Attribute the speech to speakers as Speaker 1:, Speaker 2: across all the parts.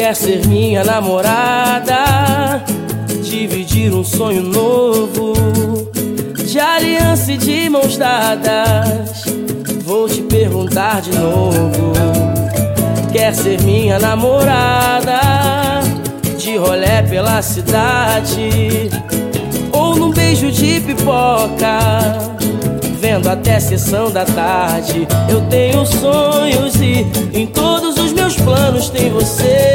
Speaker 1: Quer ser minha namorada? Dividir um sonho novo de aliança e de mãos dadas. Vou te perguntar de novo. Quer ser minha namorada? De rolé pela cidade ou num beijo de pipoca? Vendo até sessão da tarde, eu tenho sonhos e em todos os meus planos tem você.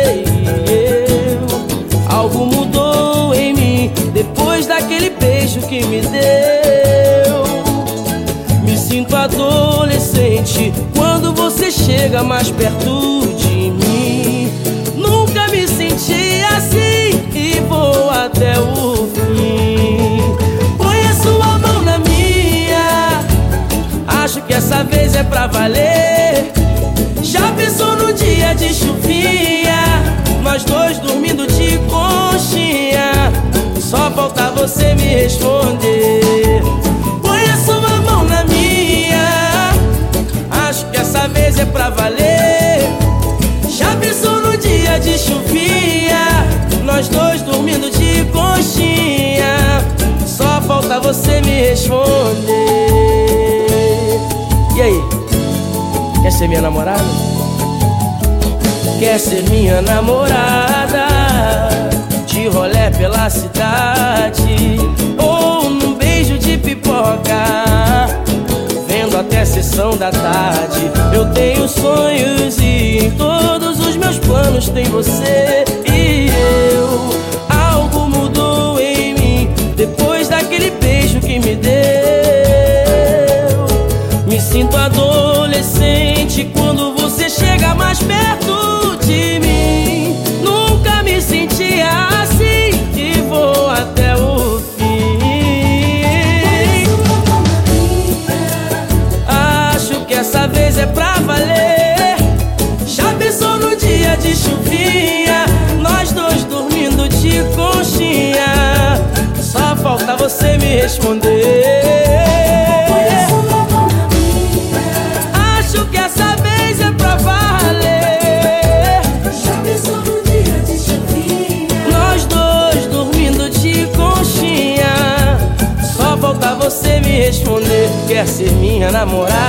Speaker 1: Algo mudou em mim depois daquele beijo que me deu. Me sinto adolescente quando você chega mais perto de mim. Nunca me senti assim e vou até o fim. Põe a sua mão na minha, acho que essa vez é pra valer. Já pensou no dia de chuvinha? Você me responder. Põe a sua mão na minha. Acho que essa vez é pra valer. Já pensou no dia de chuvinha? Nós dois dormindo de conchinha. Só falta você me responder. E aí? Quer ser minha namorada? Quer ser minha namorada cidade. Ou num beijo de pipoca. Vendo até sessão da tarde. Eu tenho sonhos e em todos os meus planos tem você e eu. Algo mudou em mim Depois daquele beijo que me deu. Me sinto adolescente quando você chega mais perto é você me responder. Acho que essa vez é pra valer. Nós dois dormindo de conchinha. Só falta você me responder. Quer ser minha namorada?